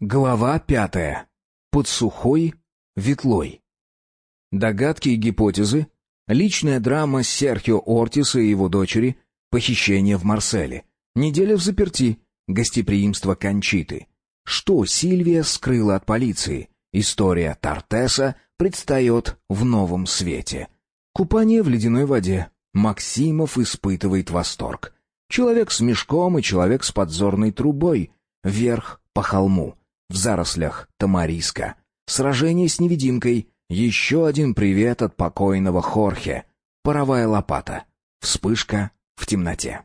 Глава пятая. Под сухой ветлой. Догадки и гипотезы. Личная драма Серхио Ортиса и его дочери. Похищение в Марселе. Неделя в заперти. Гостеприимство Кончиты. Что Сильвия скрыла от полиции? История Тартеса предстает в новом свете. Купание в ледяной воде. Максимов испытывает восторг. Человек с мешком и человек с подзорной трубой. Вверх по холму в зарослях Тамариска. Сражение с невидимкой. Еще один привет от покойного Хорхе. Паровая лопата. Вспышка в темноте.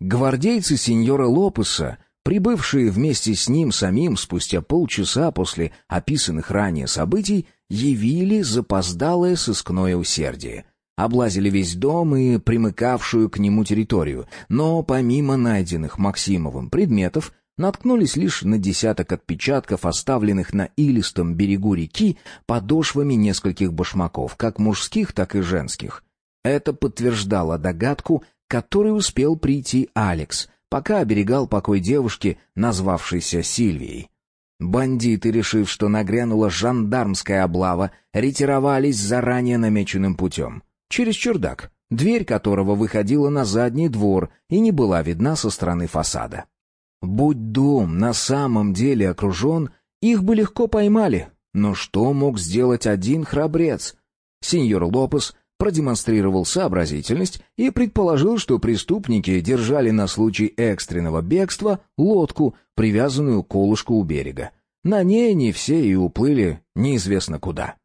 Гвардейцы сеньора Лопеса, прибывшие вместе с ним самим спустя полчаса после описанных ранее событий, явили запоздалое сыскное усердие. Облазили весь дом и примыкавшую к нему территорию, но помимо найденных Максимовым предметов, наткнулись лишь на десяток отпечатков, оставленных на илистом берегу реки подошвами нескольких башмаков, как мужских, так и женских. Это подтверждало догадку, которой успел прийти Алекс, пока оберегал покой девушки, назвавшейся Сильвией. Бандиты, решив, что нагрянула жандармская облава, ретировались заранее намеченным путем. Через чердак, дверь которого выходила на задний двор и не была видна со стороны фасада. Будь дом на самом деле окружен, их бы легко поймали. Но что мог сделать один храбрец? Сеньор Лопес продемонстрировал сообразительность и предположил, что преступники держали на случай экстренного бегства лодку, привязанную к колышку у берега. На ней они все и уплыли неизвестно куда.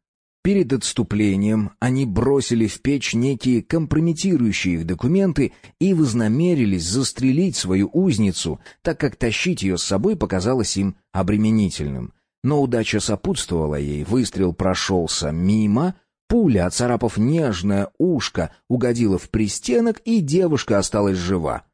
Перед отступлением они бросили в печь некие компрометирующие их документы и вознамерились застрелить свою узницу, так как тащить ее с собой показалось им обременительным. Но удача сопутствовала ей, выстрел прошелся мимо, пуля, оцарапав нежное ушко, угодила в пристенок, и девушка осталась жива.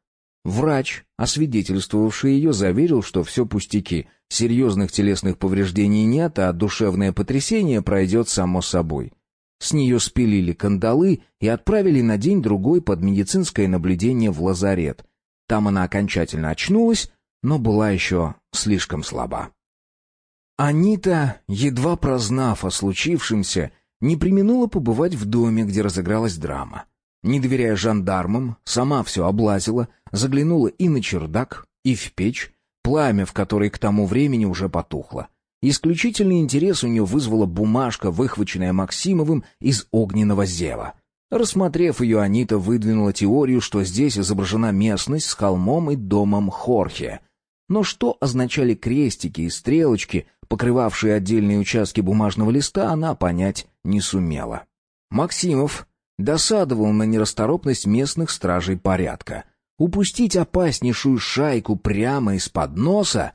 Врач, освидетельствовавший ее, заверил, что все пустяки, серьезных телесных повреждений нет, а душевное потрясение пройдет само собой. С нее спилили кандалы и отправили на день-другой под медицинское наблюдение в лазарет. Там она окончательно очнулась, но была еще слишком слаба. Анита, едва прознав о случившемся, не применула побывать в доме, где разыгралась драма. Не доверяя жандармам, сама все облазила, заглянула и на чердак, и в печь, пламя в которой к тому времени уже потухло. Исключительный интерес у нее вызвала бумажка, выхваченная Максимовым из огненного зева. Рассмотрев ее, Анита выдвинула теорию, что здесь изображена местность с холмом и домом Хорхе. Но что означали крестики и стрелочки, покрывавшие отдельные участки бумажного листа, она понять не сумела. Максимов досадовал на нерасторопность местных стражей порядка. Упустить опаснейшую шайку прямо из-под носа?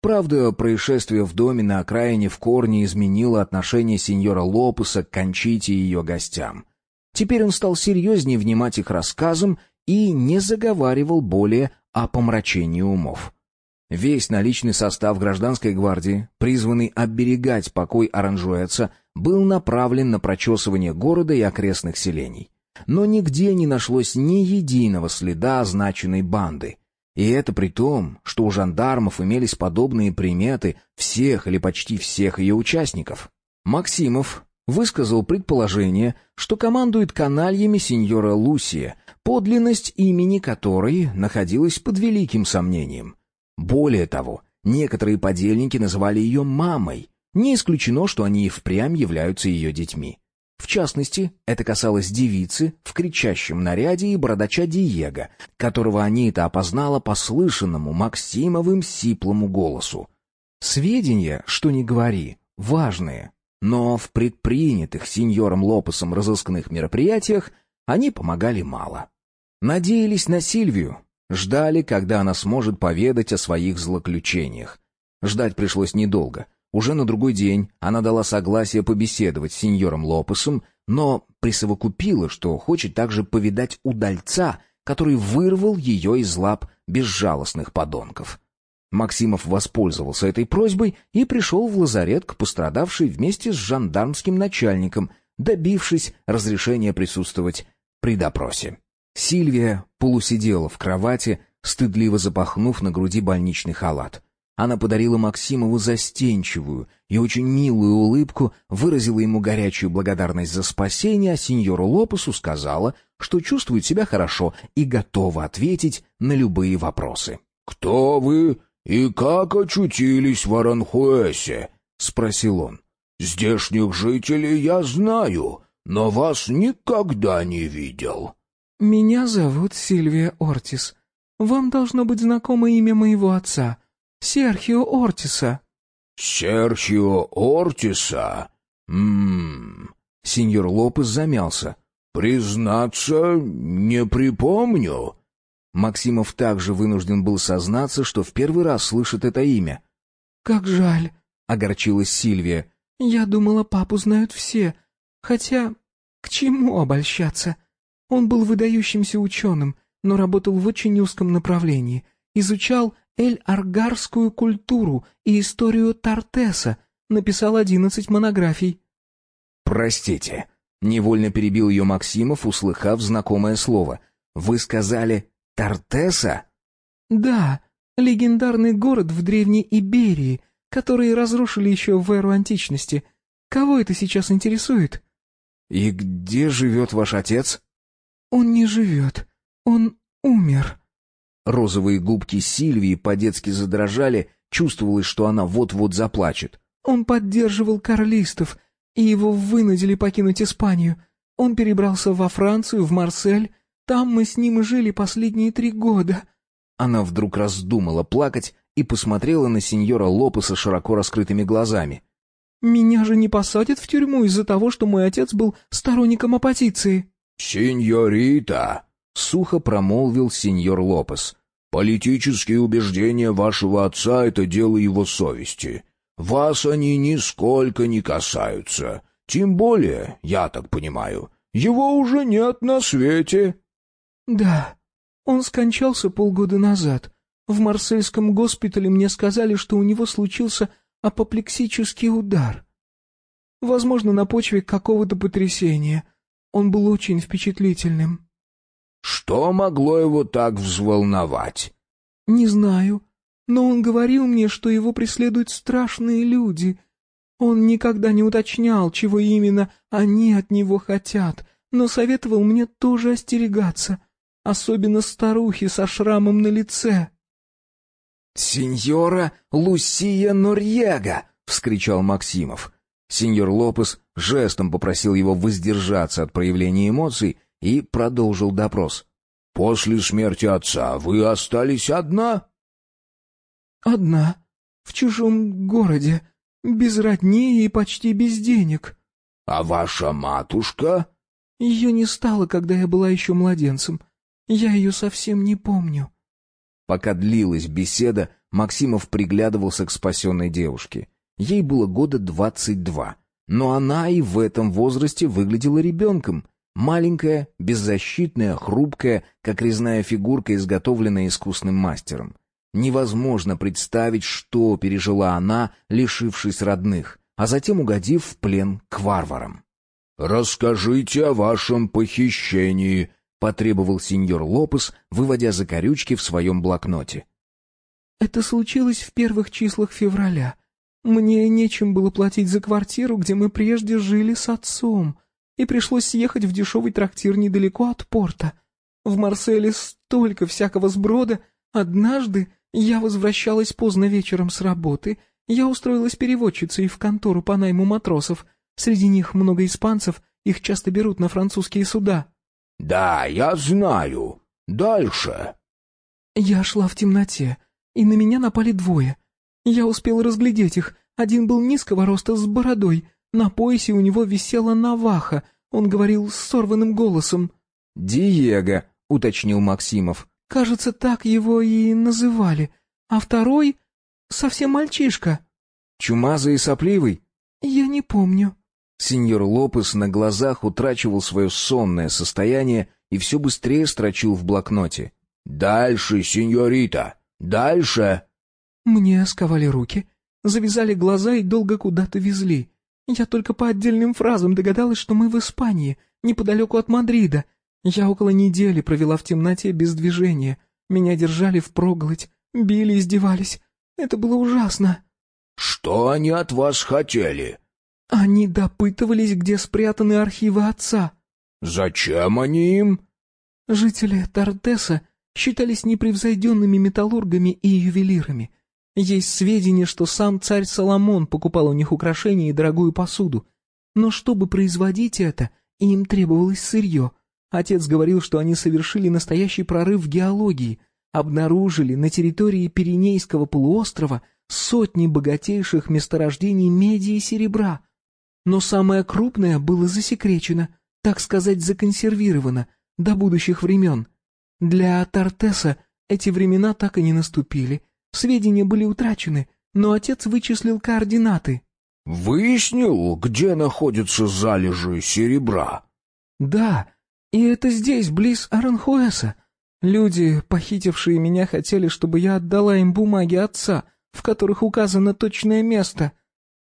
Правда, происшествие в доме на окраине в корне изменило отношение сеньора Лопеса к Кончите и ее гостям. Теперь он стал серьезнее внимать их рассказам и не заговаривал более о помрачении умов. Весь наличный состав гражданской гвардии, призванный оберегать покой Оранжуэца, был направлен на прочесывание города и окрестных селений. Но нигде не нашлось ни единого следа означенной банды. И это при том, что у жандармов имелись подобные приметы всех или почти всех ее участников. Максимов высказал предположение, что командует канальями сеньора Лусия, подлинность имени которой находилась под великим сомнением. Более того, некоторые подельники называли ее мамой. Не исключено, что они и впрямь являются ее детьми. В частности, это касалось девицы в кричащем наряде и бородача Диего, которого Анита опознала по слышанному Максимовым сиплому голосу. Сведения, что не говори, важные, но в предпринятых сеньором Лопесом разыскных мероприятиях они помогали мало. Надеялись на Сильвию, Ждали, когда она сможет поведать о своих злоключениях. Ждать пришлось недолго. Уже на другой день она дала согласие побеседовать с сеньором Лопесом, но присовокупила, что хочет также повидать удальца, который вырвал ее из лап безжалостных подонков. Максимов воспользовался этой просьбой и пришел в лазарет к пострадавшей вместе с жандармским начальником, добившись разрешения присутствовать при допросе. Сильвия полусидела в кровати, стыдливо запахнув на груди больничный халат. Она подарила Максимову застенчивую и очень милую улыбку, выразила ему горячую благодарность за спасение, а сеньору Лопесу сказала, что чувствует себя хорошо и готова ответить на любые вопросы. «Кто вы и как очутились в Аранхуэсе?» — спросил он. «Здешних жителей я знаю, но вас никогда не видел». «Меня зовут Сильвия Ортис. Вам должно быть знакомо имя моего отца — Серхио Ортиса». «Серхио Ортиса? Ммм...» Сеньор Лопес замялся. «Признаться, не припомню». Максимов также вынужден был сознаться, что в первый раз слышит это имя. «Как жаль», — огорчилась Сильвия. «Я думала, папу знают все. Хотя, к чему обольщаться? Он был выдающимся ученым, но работал в очень узком направлении. Изучал эль-аргарскую культуру и историю Тартеса, написал одиннадцать монографий. «Простите», — невольно перебил ее Максимов, услыхав знакомое слово. «Вы сказали Тартеса?» «Да, легендарный город в Древней Иберии, который разрушили еще в эру античности. Кого это сейчас интересует?» «И где живет ваш отец?» «Он не живет. Он умер». Розовые губки Сильвии по-детски задрожали, чувствовалось, что она вот-вот заплачет. «Он поддерживал карлистов, и его вынудили покинуть Испанию. Он перебрался во Францию, в Марсель. Там мы с ним и жили последние три года». Она вдруг раздумала плакать и посмотрела на сеньора Лопеса широко раскрытыми глазами. «Меня же не посадят в тюрьму из-за того, что мой отец был сторонником оппозиции». «Сеньорита!» — сухо промолвил сеньор Лопес. Политические убеждения вашего отца — это дело его совести. Вас они нисколько не касаются. Тем более, я так понимаю, его уже нет на свете». «Да, он скончался полгода назад. В марсельском госпитале мне сказали, что у него случился апоплексический удар. Возможно, на почве какого-то потрясения. Он был очень впечатлительным». Что могло его так взволновать? Не знаю, но он говорил мне, что его преследуют страшные люди. Он никогда не уточнял, чего именно они от него хотят, но советовал мне тоже остерегаться, особенно старухи со шрамом на лице. «Сеньора Лусия Норьега!» — вскричал Максимов. Сеньор Лопес жестом попросил его воздержаться от проявления эмоций и продолжил допрос. «После смерти отца вы остались одна?» «Одна, в чужом городе, без родни и почти без денег». «А ваша матушка?» «Ее не стало, когда я была еще младенцем. Я ее совсем не помню». Пока длилась беседа, Максимов приглядывался к спасенной девушке. Ей было года двадцать два, но она и в этом возрасте выглядела ребенком — Маленькая, беззащитная, хрупкая, как резная фигурка, изготовленная искусным мастером. Невозможно представить, что пережила она, лишившись родных, а затем угодив в плен к варварам. «Расскажите о вашем похищении», — потребовал сеньор Лопес, выводя закорючки в своем блокноте. «Это случилось в первых числах февраля. Мне нечем было платить за квартиру, где мы прежде жили с отцом и пришлось съехать в дешевый трактир недалеко от порта. В Марселе столько всякого сброда. Однажды я возвращалась поздно вечером с работы. Я устроилась переводчицей в контору по найму матросов. Среди них много испанцев, их часто берут на французские суда. «Да, я знаю. Дальше». Я шла в темноте, и на меня напали двое. Я успела разглядеть их. Один был низкого роста с бородой, на поясе у него висела наваха. Он говорил с сорванным голосом. «Диего», — уточнил Максимов. «Кажется, так его и называли. А второй — совсем мальчишка». «Чумазый и сопливый?» «Я не помню». Сеньор Лопес на глазах утрачивал свое сонное состояние и все быстрее строчил в блокноте. «Дальше, сеньорита! Дальше!» Мне сковали руки, завязали глаза и долго куда-то везли. Я только по отдельным фразам догадалась, что мы в Испании, неподалеку от Мадрида. Я около недели провела в темноте без движения. Меня держали впроголодь, били, издевались. Это было ужасно». «Что они от вас хотели?» «Они допытывались, где спрятаны архивы отца». «Зачем они им?» Жители Тартеса считались непревзойденными металлургами и ювелирами. Есть сведения, что сам царь Соломон покупал у них украшения и дорогую посуду. Но чтобы производить это, им требовалось сырье. Отец говорил, что они совершили настоящий прорыв в геологии, обнаружили на территории Пиренейского полуострова сотни богатейших месторождений меди и серебра. Но самое крупное было засекречено, так сказать, законсервировано до будущих времен. Для Тартеса эти времена так и не наступили. Сведения были утрачены, но отец вычислил координаты. «Выяснил, где находятся залежи серебра?» «Да, и это здесь, близ Аранхуэса. Люди, похитившие меня, хотели, чтобы я отдала им бумаги отца, в которых указано точное место».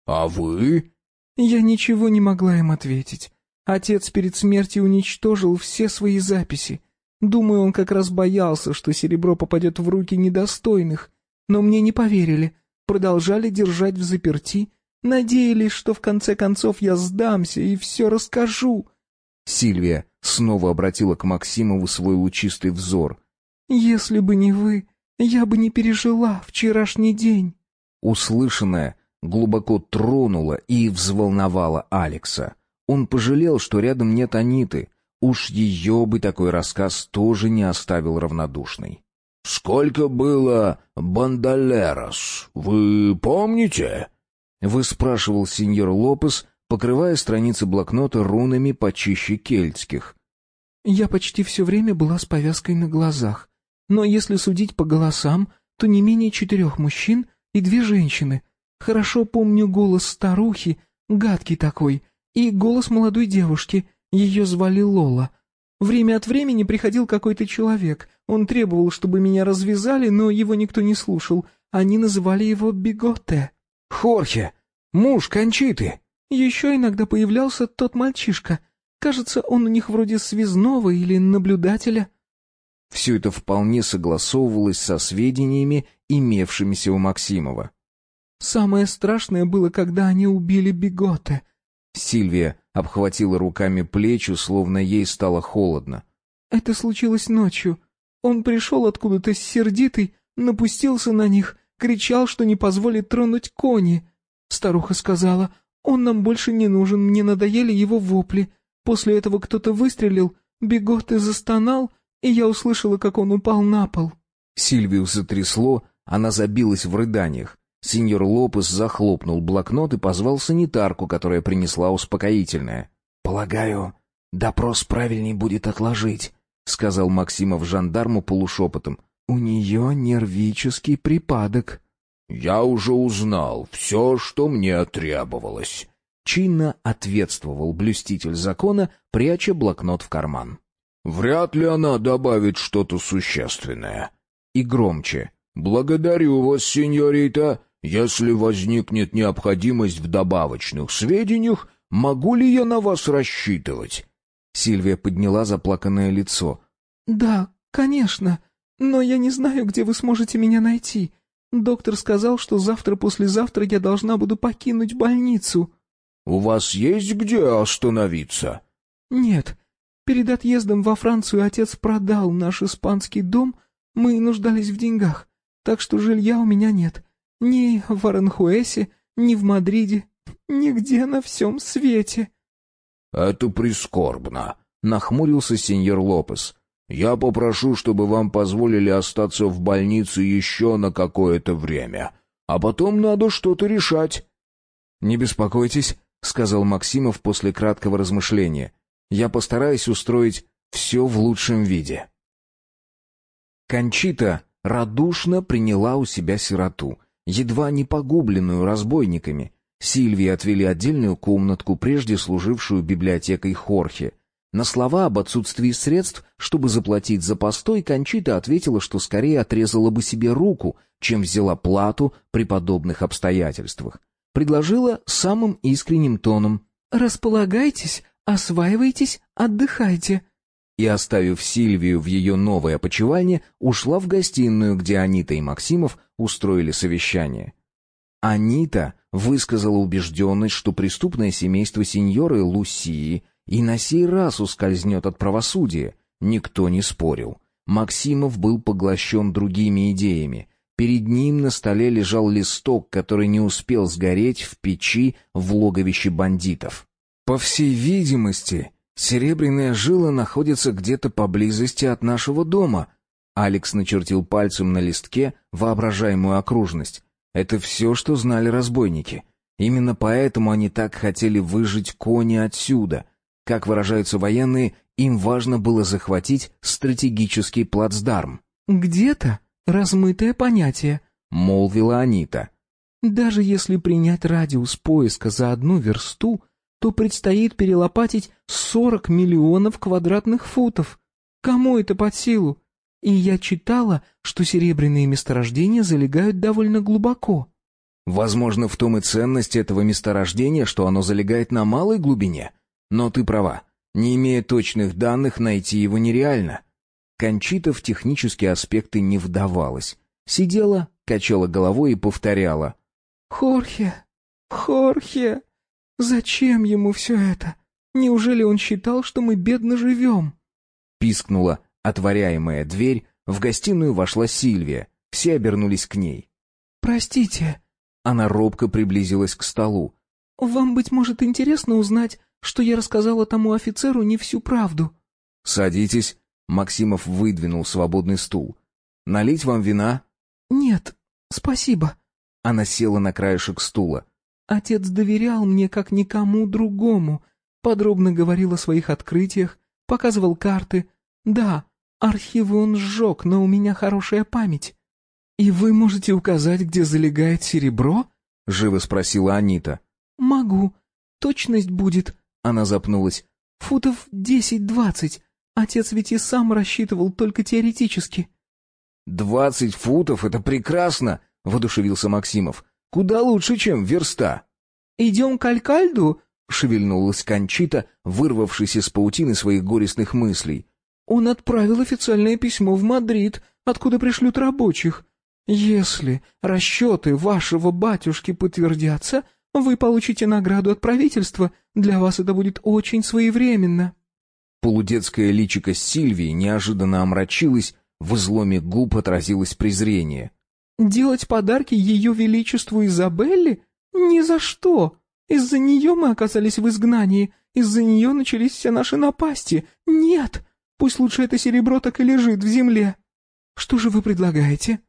«А вы?» Я ничего не могла им ответить. Отец перед смертью уничтожил все свои записи. Думаю, он как раз боялся, что серебро попадет в руки недостойных. Но мне не поверили, продолжали держать в заперти, надеялись, что в конце концов я сдамся и все расскажу. Сильвия снова обратила к Максимову свой лучистый взор. «Если бы не вы, я бы не пережила вчерашний день». Услышанное глубоко тронуло и взволновало Алекса. Он пожалел, что рядом нет Аниты. Уж ее бы такой рассказ тоже не оставил равнодушной. «Сколько было бандалерос, вы помните?» — выспрашивал сеньор Лопес, покрывая страницы блокнота рунами почище кельтских. «Я почти все время была с повязкой на глазах, но если судить по голосам, то не менее четырех мужчин и две женщины. Хорошо помню голос старухи, гадкий такой, и голос молодой девушки, ее звали Лола. Время от времени приходил какой-то человек, он требовал, чтобы меня развязали, но его никто не слушал, они называли его Биготе. «Хорхе! Муж Кончиты!» Еще иногда появлялся тот мальчишка. Кажется, он у них вроде связного или наблюдателя. Все это вполне согласовывалось со сведениями, имевшимися у Максимова. «Самое страшное было, когда они убили Биготе. Сильвия обхватила руками плечи, словно ей стало холодно. «Это случилось ночью. Он пришел откуда-то сердитый, напустился на них, кричал, что не позволит тронуть кони. Старуха сказала, он нам больше не нужен, мне надоели его вопли. После этого кто-то выстрелил, бегот и застонал, и я услышала, как он упал на пол». Сильвию затрясло, она забилась в рыданиях. Сеньор Лопес захлопнул блокнот и позвал санитарку, которая принесла успокоительное. «Полагаю, допрос правильней будет отложить», — сказал Максимов жандарму полушепотом. «У нее нервический припадок». «Я уже узнал все, что мне требовалось», — чинно ответствовал блюститель закона, пряча блокнот в карман. «Вряд ли она добавит что-то существенное». И громче. «Благодарю вас, сеньорита. Если возникнет необходимость в добавочных сведениях, могу ли я на вас рассчитывать?» Сильвия подняла заплаканное лицо. «Да, конечно, но я не знаю, где вы сможете меня найти. Доктор сказал, что завтра-послезавтра я должна буду покинуть больницу». «У вас есть где остановиться?» «Нет. Перед отъездом во Францию отец продал наш испанский дом, мы нуждались в деньгах, так что жилья у меня нет. Ни в Аранхуэсе, ни в Мадриде, нигде на всем свете». «Это прискорбно», — нахмурился сеньор Лопес. «Я попрошу, чтобы вам позволили остаться в больнице еще на какое-то время, а потом надо что-то решать». «Не беспокойтесь», — сказал Максимов после краткого размышления. «Я постараюсь устроить все в лучшем виде». Кончита радушно приняла у себя сироту — едва не погубленную разбойниками. Сильвии отвели отдельную комнатку, прежде служившую библиотекой Хорхе. На слова об отсутствии средств, чтобы заплатить за постой, Кончита ответила, что скорее отрезала бы себе руку, чем взяла плату при подобных обстоятельствах. Предложила самым искренним тоном. «Располагайтесь, осваивайтесь, отдыхайте». И, оставив Сильвию в ее новой опочивальне, ушла в гостиную, где Анита и Максимов устроили совещание. Анита высказала убежденность, что преступное семейство сеньоры Лусии и на сей раз ускользнет от правосудия. Никто не спорил. Максимов был поглощен другими идеями. Перед ним на столе лежал листок, который не успел сгореть в печи в логовище бандитов. По всей видимости, серебряная жила находится где-то поблизости от нашего дома. Алекс начертил пальцем на листке воображаемую окружность. Это все, что знали разбойники. Именно поэтому они так хотели выжить кони отсюда. Как выражаются военные, им важно было захватить стратегический плацдарм. «Где-то размытое понятие», — молвила Анита. «Даже если принять радиус поиска за одну версту, то предстоит перелопатить сорок миллионов квадратных футов. Кому это под силу? И я читала, что серебряные месторождения залегают довольно глубоко. Возможно, в том и ценность этого месторождения, что оно залегает на малой глубине. Но ты права. Не имея точных данных, найти его нереально. Кончита в технические аспекты не вдавалась. Сидела, качала головой и повторяла. «Хорхе! Хорхе! Зачем ему все это? Неужели он считал, что мы бедно живем?» Пискнула Отворяемая дверь, в гостиную вошла Сильвия. Все обернулись к ней. «Простите». Она робко приблизилась к столу. «Вам, быть может, интересно узнать, что я рассказала тому офицеру не всю правду?» «Садитесь». Максимов выдвинул свободный стул. «Налить вам вина?» «Нет, спасибо». Она села на краешек стула. «Отец доверял мне, как никому другому. Подробно говорил о своих открытиях, показывал карты. Да, Архивы он сжег, но у меня хорошая память. И вы можете указать, где залегает серебро? Живо спросила Анита. Могу. Точность будет. Она запнулась. Футов десять-двадцать. Отец ведь и сам рассчитывал только теоретически. «Двадцать футов — это прекрасно!» — воодушевился Максимов. «Куда лучше, чем верста!» «Идем к Алькальду?» — шевельнулась Кончита, вырвавшись из паутины своих горестных мыслей. Он отправил официальное письмо в Мадрид, откуда пришлют рабочих. Если расчеты вашего батюшки подтвердятся, вы получите награду от правительства. Для вас это будет очень своевременно». Полудетское личико Сильвии неожиданно омрачилось, в изломе губ отразилось презрение. «Делать подарки ее величеству Изабелле? Ни за что! Из-за нее мы оказались в изгнании, из-за нее начались все наши напасти. Нет, Пусть лучше это серебро так и лежит в земле. Что же вы предлагаете?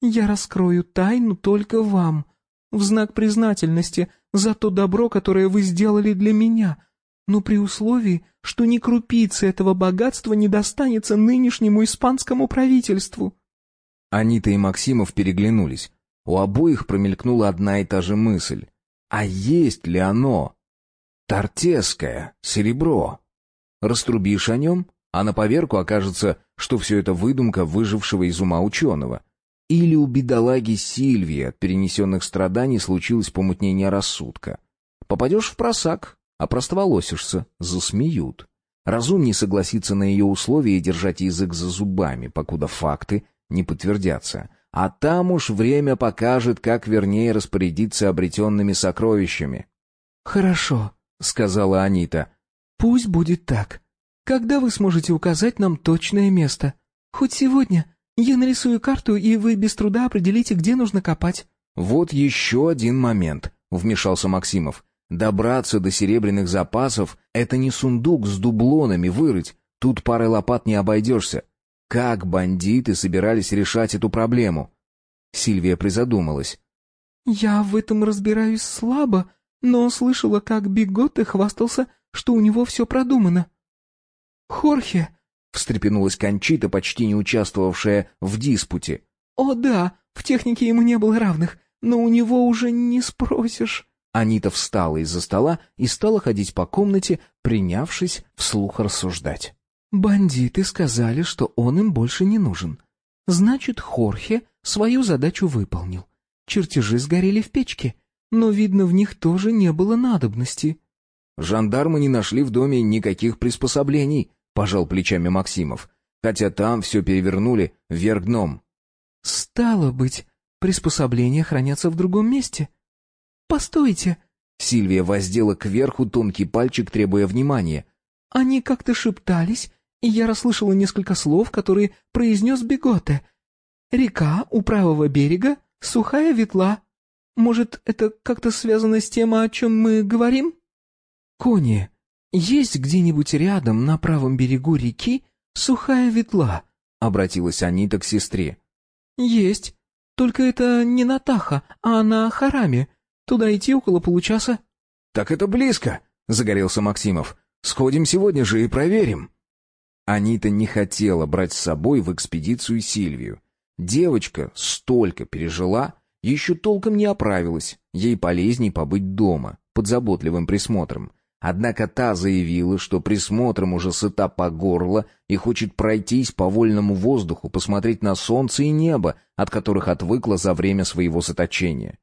Я раскрою тайну только вам, в знак признательности за то добро, которое вы сделали для меня, но при условии, что ни крупицы этого богатства не достанется нынешнему испанскому правительству». Анита и Максимов переглянулись. У обоих промелькнула одна и та же мысль. А есть ли оно? Тортеское, серебро. Раструбишь о нем, а на поверку окажется, что все это выдумка выжившего из ума ученого. Или у бедолаги Сильвии от перенесенных страданий случилось помутнение рассудка. Попадешь в просак, а простоволосишься, засмеют. Разумнее согласиться на ее условия и держать язык за зубами, покуда факты не подтвердятся. А там уж время покажет, как вернее распорядиться обретенными сокровищами. «Хорошо», — сказала Анита. «Пусть будет так. Когда вы сможете указать нам точное место? Хоть сегодня. Я нарисую карту, и вы без труда определите, где нужно копать». «Вот еще один момент», — вмешался Максимов. «Добраться до серебряных запасов — это не сундук с дублонами вырыть. Тут парой лопат не обойдешься. Как бандиты собирались решать эту проблему?» Сильвия призадумалась. «Я в этом разбираюсь слабо, но слышала, как Биготте хвастался, что у него все продумано. «Хорхе!» — встрепенулась Кончита, почти не участвовавшая в диспуте. «О да, в технике ему не было равных, но у него уже не спросишь». Анита встала из-за стола и стала ходить по комнате, принявшись вслух рассуждать. «Бандиты сказали, что он им больше не нужен. Значит, Хорхе свою задачу выполнил. Чертежи сгорели в печке, но, видно, в них тоже не было надобности». «Жандармы не нашли в доме никаких приспособлений», пожал плечами Максимов, хотя там все перевернули вверх дном. «Стало быть, приспособления хранятся в другом месте. Постойте!» Сильвия воздела кверху тонкий пальчик, требуя внимания. «Они как-то шептались, и я расслышала несколько слов, которые произнес Беготе. Река у правого берега, сухая ветла. Может, это как-то связано с тем, о чем мы говорим?» «Кони, есть где-нибудь рядом, на правом берегу реки, сухая ветла?» — обратилась Анита к сестре. «Есть. Только это не на Таха, а на Хараме. Туда идти около получаса». «Так это близко», — загорелся Максимов. «Сходим сегодня же и проверим». Анита не хотела брать с собой в экспедицию Сильвию. Девочка столько пережила, еще толком не оправилась. Ей полезней побыть дома, под заботливым присмотром. Однако та заявила, что присмотром уже сыта по горло и хочет пройтись по вольному воздуху, посмотреть на солнце и небо, от которых отвыкла за время своего заточения.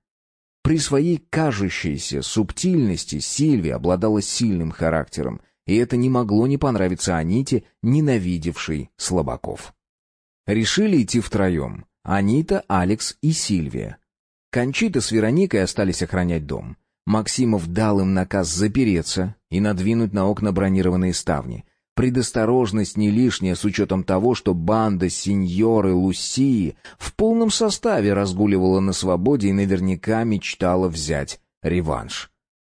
При своей кажущейся субтильности Сильвия обладала сильным характером, и это не могло не понравиться Аните, ненавидевшей слабаков. Решили идти втроем — Анита, Алекс и Сильвия. Кончита с Вероникой остались охранять дом. Максимов дал им наказ запереться и надвинуть на окна бронированные ставни. Предосторожность не лишняя с учетом того, что банда сеньоры Лусии в полном составе разгуливала на свободе и наверняка мечтала взять реванш.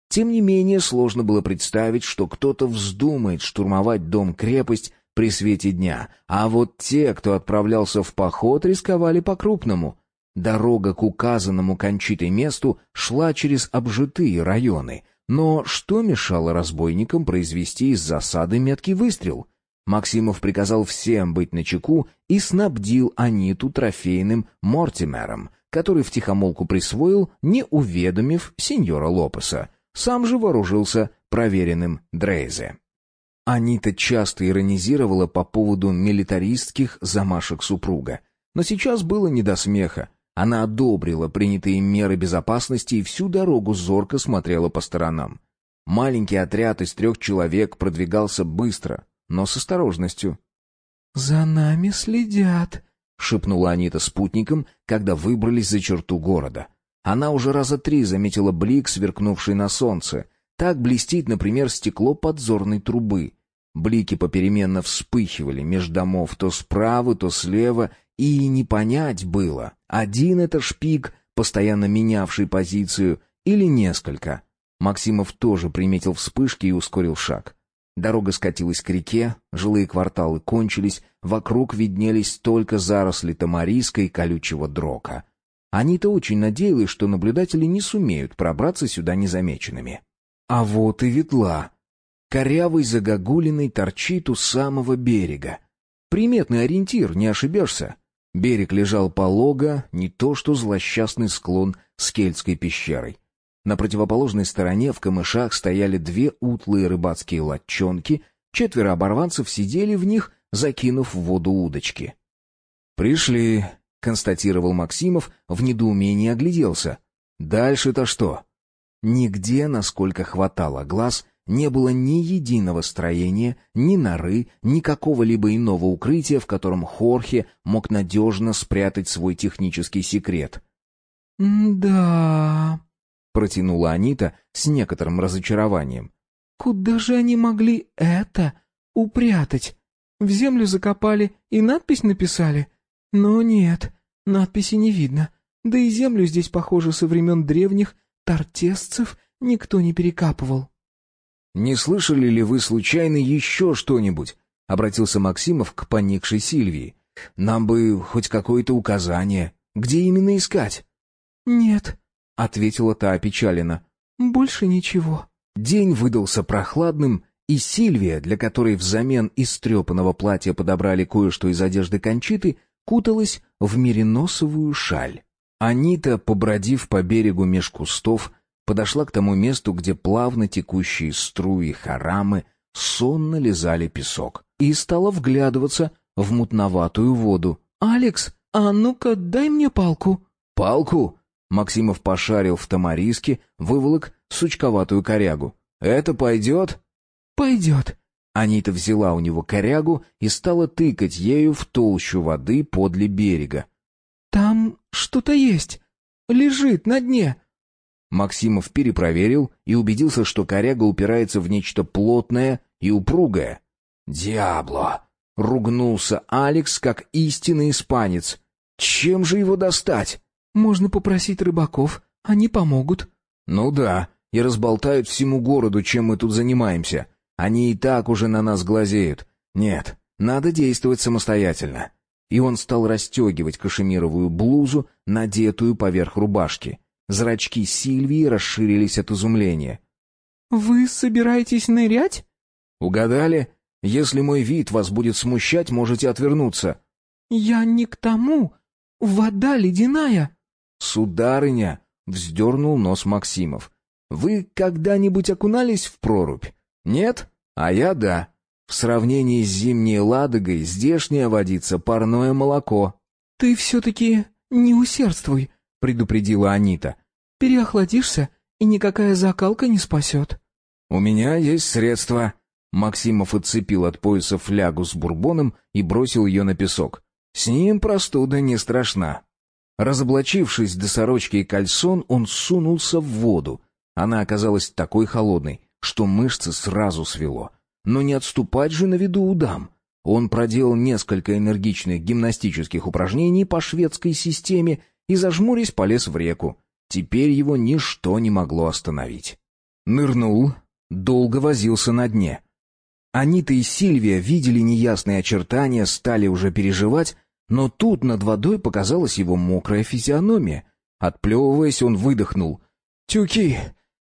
Тем не менее, сложно было представить, что кто-то вздумает штурмовать дом-крепость при свете дня, а вот те, кто отправлялся в поход, рисковали по-крупному. Дорога к указанному кончитой месту шла через обжитые районы. Но что мешало разбойникам произвести из засады меткий выстрел? Максимов приказал всем быть начеку и снабдил Аниту трофейным Мортимером, который втихомолку присвоил, не уведомив сеньора Лопеса. Сам же вооружился проверенным Дрейзе. Анита часто иронизировала по поводу милитаристских замашек супруга. Но сейчас было не до смеха. Она одобрила принятые меры безопасности и всю дорогу зорко смотрела по сторонам. Маленький отряд из трех человек продвигался быстро, но с осторожностью. «За нами следят», — шепнула Анита спутником, когда выбрались за черту города. Она уже раза три заметила блик, сверкнувший на солнце. Так блестит, например, стекло подзорной трубы. Блики попеременно вспыхивали меж домов то справа, то слева, и не понять было, один это шпик, постоянно менявший позицию, или несколько. Максимов тоже приметил вспышки и ускорил шаг. Дорога скатилась к реке, жилые кварталы кончились, вокруг виднелись только заросли тамариска и колючего дрока. Они-то очень надеялись, что наблюдатели не сумеют пробраться сюда незамеченными. А вот и ветла. Корявый загогулиной торчит у самого берега. Приметный ориентир, не ошибешься. Берег лежал полого, не то что злосчастный склон с кельтской пещерой. На противоположной стороне в камышах стояли две утлые рыбацкие лодчонки, четверо оборванцев сидели в них, закинув в воду удочки. «Пришли», — констатировал Максимов, в недоумении огляделся. «Дальше-то что?» Нигде, насколько хватало глаз, не было ни единого строения, ни норы, ни какого-либо иного укрытия, в котором Хорхе мог надежно спрятать свой технический секрет. «Да...» — протянула Анита с некоторым разочарованием. «Куда же они могли это упрятать? В землю закопали и надпись написали? Но нет, надписи не видно. Да и землю здесь, похоже, со времен древних тартесцев никто не перекапывал». «Не слышали ли вы случайно еще что-нибудь?» — обратился Максимов к поникшей Сильвии. «Нам бы хоть какое-то указание. Где именно искать?» «Нет», — ответила та опечаленно. «Больше ничего». День выдался прохладным, и Сильвия, для которой взамен истрепанного платья подобрали кое-что из одежды Кончиты, куталась в мериносовую шаль. Анита, побродив по берегу меж кустов, подошла к тому месту, где плавно текущие струи харамы сонно лизали песок, и стала вглядываться в мутноватую воду. «Алекс, а ну-ка дай мне палку». «Палку?» Максимов пошарил в тамариске, выволок сучковатую корягу. «Это пойдет?» «Пойдет». Анита взяла у него корягу и стала тыкать ею в толщу воды подле берега. «Там что-то есть. Лежит на дне». Максимов перепроверил и убедился, что коряга упирается в нечто плотное и упругое. «Диабло!» — ругнулся Алекс, как истинный испанец. «Чем же его достать?» «Можно попросить рыбаков, они помогут». «Ну да, и разболтают всему городу, чем мы тут занимаемся. Они и так уже на нас глазеют. Нет, надо действовать самостоятельно». И он стал расстегивать кашемировую блузу, надетую поверх рубашки. Зрачки Сильвии расширились от изумления. «Вы собираетесь нырять?» «Угадали? Если мой вид вас будет смущать, можете отвернуться». «Я не к тому. Вода ледяная». «Сударыня!» — вздернул нос Максимов. «Вы когда-нибудь окунались в прорубь? Нет? А я да. В сравнении с зимней Ладогой здешняя водица — парное молоко». «Ты все-таки не усердствуй», — предупредила Анита. «Переохладишься, и никакая закалка не спасет». «У меня есть средства». Максимов отцепил от пояса флягу с бурбоном и бросил ее на песок. «С ним простуда не страшна». Разоблачившись до сорочки и кальсон, он сунулся в воду. Она оказалась такой холодной, что мышцы сразу свело. Но не отступать же на виду у дам. Он проделал несколько энергичных гимнастических упражнений по шведской системе и, зажмурясь, полез в реку. Теперь его ничто не могло остановить. Нырнул, долго возился на дне. Анита и Сильвия видели неясные очертания, стали уже переживать, но тут над водой показалась его мокрая физиономия. Отплевываясь, он выдохнул. «Тюки!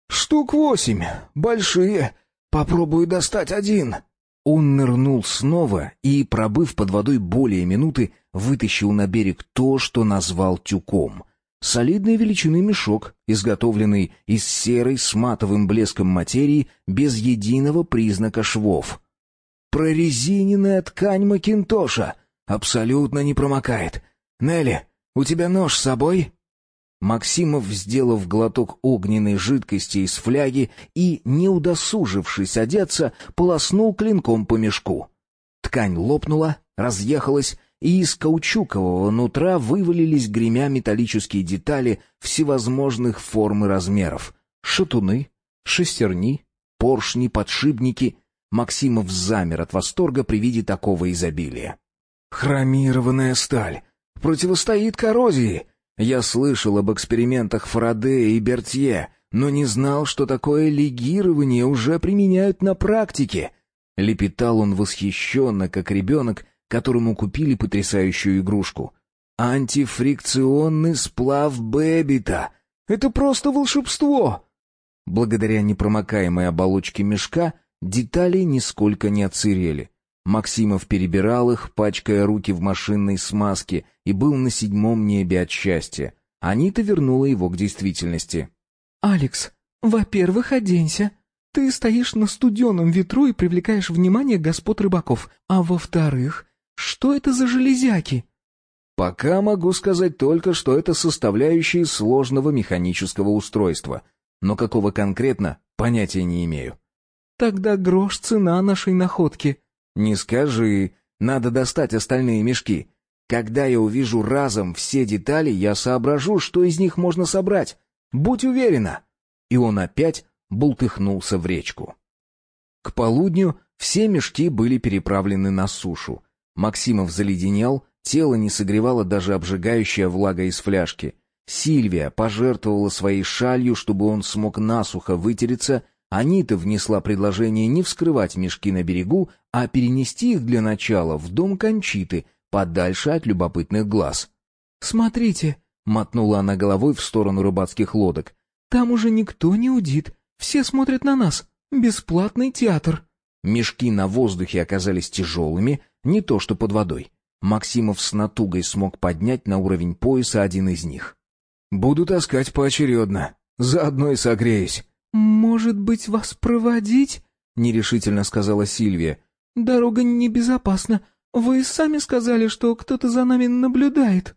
Штук восемь! Большие! Попробую достать один!» Он нырнул снова и, пробыв под водой более минуты, вытащил на берег то, что назвал тюком. Солидной величины мешок, изготовленный из серой с матовым блеском материи, без единого признака швов. «Прорезиненная ткань Макинтоша! Абсолютно не промокает! Нелли, у тебя нож с собой?» Максимов, сделав глоток огненной жидкости из фляги и, не удосужившись одеться, полоснул клинком по мешку. Ткань лопнула, разъехалась, и из каучукового нутра вывалились гремя металлические детали всевозможных форм и размеров. Шатуны, шестерни, поршни, подшипники. Максимов замер от восторга при виде такого изобилия. «Хромированная сталь! Противостоит коррозии!» Я слышал об экспериментах Фарадея и Бертье, но не знал, что такое легирование уже применяют на практике. Лепетал он восхищенно, как ребенок, которому купили потрясающую игрушку. Антифрикционный сплав Бэбита. Это просто волшебство. Благодаря непромокаемой оболочке мешка детали нисколько не отсырели. Максимов перебирал их, пачкая руки в машинной смазке, и был на седьмом небе от счастья. Анита вернула его к действительности. «Алекс, во-первых, оденься. Ты стоишь на студеном ветру и привлекаешь внимание господ рыбаков. А во-вторых, что это за железяки?» «Пока могу сказать только, что это составляющие сложного механического устройства. Но какого конкретно, понятия не имею». «Тогда грош цена нашей находки», «Не скажи. Надо достать остальные мешки. Когда я увижу разом все детали, я соображу, что из них можно собрать. Будь уверена!» И он опять бултыхнулся в речку. К полудню все мешки были переправлены на сушу. Максимов заледенел, тело не согревало даже обжигающая влага из фляжки. Сильвия пожертвовала своей шалью, чтобы он смог насухо вытереться Анита внесла предложение не вскрывать мешки на берегу, а перенести их для начала в дом Кончиты, подальше от любопытных глаз. «Смотрите», — мотнула она головой в сторону рыбацких лодок, — «там уже никто не удит, все смотрят на нас. Бесплатный театр». Мешки на воздухе оказались тяжелыми, не то что под водой. Максимов с натугой смог поднять на уровень пояса один из них. «Буду таскать поочередно, заодно и согреюсь». «Может быть, вас проводить?» — нерешительно сказала Сильвия. «Дорога небезопасна. Вы сами сказали, что кто-то за нами наблюдает».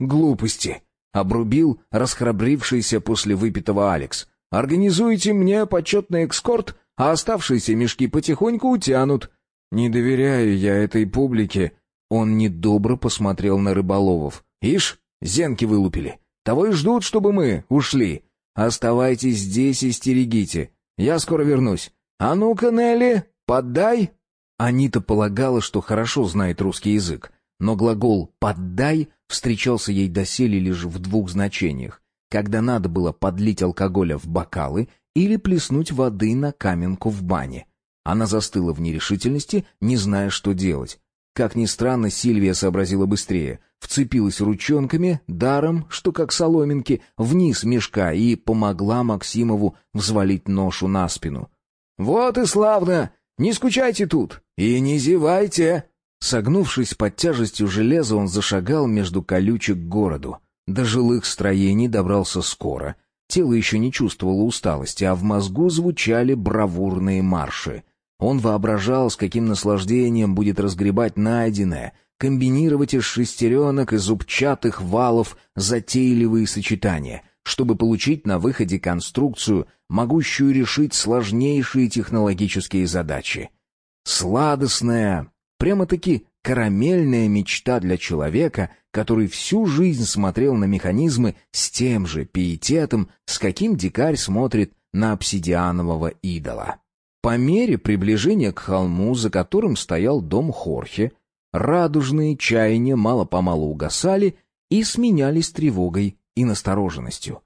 «Глупости!» — обрубил расхрабрившийся после выпитого Алекс. «Организуйте мне почетный экскорт, а оставшиеся мешки потихоньку утянут. Не доверяю я этой публике. Он недобро посмотрел на рыболовов. Ишь, зенки вылупили. Того и ждут, чтобы мы ушли. Оставайтесь здесь и стерегите. Я скоро вернусь. А ну-ка, Нелли, поддай. Анита полагала, что хорошо знает русский язык, но глагол «поддай» встречался ей доселе лишь в двух значениях, когда надо было подлить алкоголя в бокалы или плеснуть воды на каменку в бане. Она застыла в нерешительности, не зная, что делать. Как ни странно, Сильвия сообразила быстрее, вцепилась ручонками, даром, что как соломинки, вниз мешка и помогла Максимову взвалить ношу на спину. «Вот и славно! Не скучайте тут! И не зевайте!» Согнувшись под тяжестью железа, он зашагал между колючек к городу. До жилых строений добрался скоро. Тело еще не чувствовало усталости, а в мозгу звучали бравурные марши. Он воображал, с каким наслаждением будет разгребать найденное, комбинировать из шестеренок и зубчатых валов затейливые сочетания, чтобы получить на выходе конструкцию, могущую решить сложнейшие технологические задачи. Сладостная, прямо-таки карамельная мечта для человека, который всю жизнь смотрел на механизмы с тем же пиететом, с каким дикарь смотрит на обсидианового идола. По мере приближения к холму, за которым стоял дом Хорхе, радужные чаяния мало-помалу угасали и сменялись тревогой и настороженностью.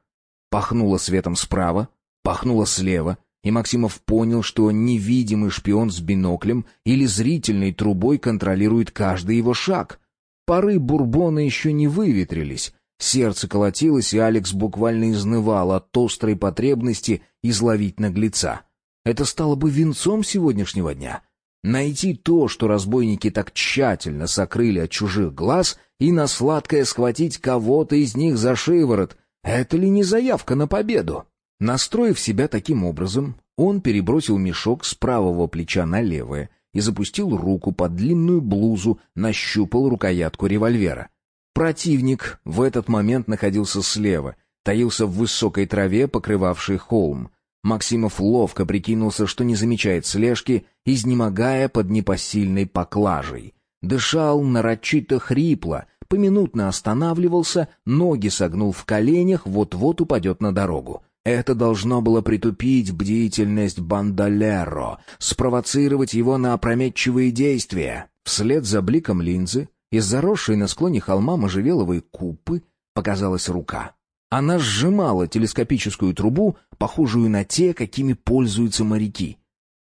Пахнуло светом справа, пахнуло слева, и Максимов понял, что невидимый шпион с биноклем или зрительной трубой контролирует каждый его шаг. Пары бурбона еще не выветрились, сердце колотилось, и Алекс буквально изнывал от острой потребности изловить наглеца. Это стало бы венцом сегодняшнего дня. Найти то, что разбойники так тщательно сокрыли от чужих глаз, и на сладкое схватить кого-то из них за шиворот. Это ли не заявка на победу? Настроив себя таким образом, он перебросил мешок с правого плеча на левое и запустил руку под длинную блузу, нащупал рукоятку револьвера. Противник в этот момент находился слева, таился в высокой траве, покрывавшей холм. Максимов ловко прикинулся, что не замечает слежки, изнемогая под непосильной поклажей. Дышал нарочито хрипло, поминутно останавливался, ноги согнул в коленях, вот-вот упадет на дорогу. Это должно было притупить бдительность Бандалеро, спровоцировать его на опрометчивые действия. Вслед за бликом линзы из заросшей на склоне холма можжевеловой купы показалась рука. Она сжимала телескопическую трубу, похожую на те, какими пользуются моряки.